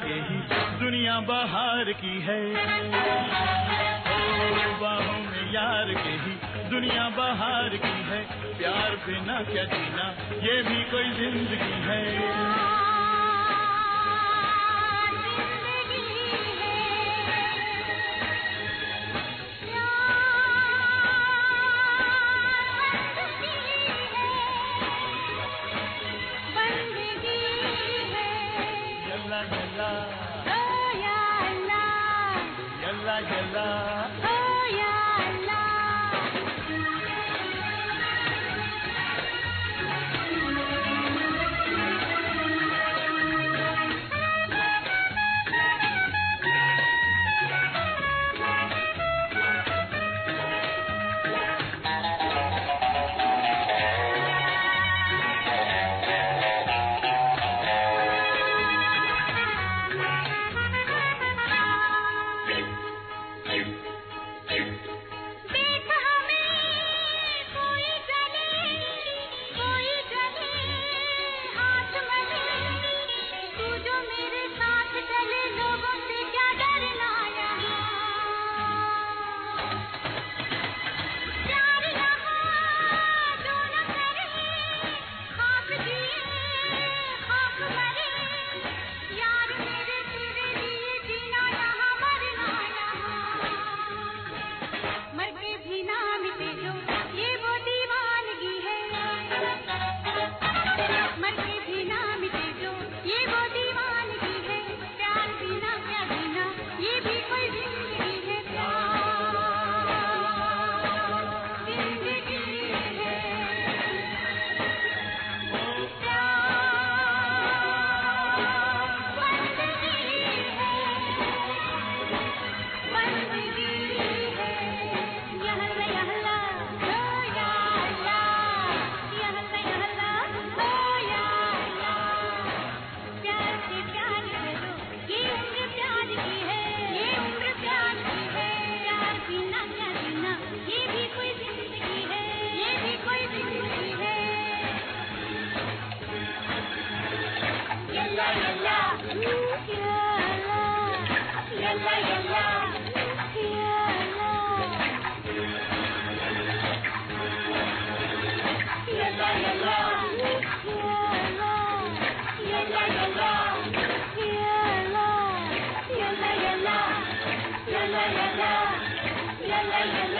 के ही दुनिया बाहर की है। बाहों में यार के ही दुनिया बाहर की है। प्यार बिना क्या जीना, ये भी कोई ज़िंदगी है। la la. la la la la la la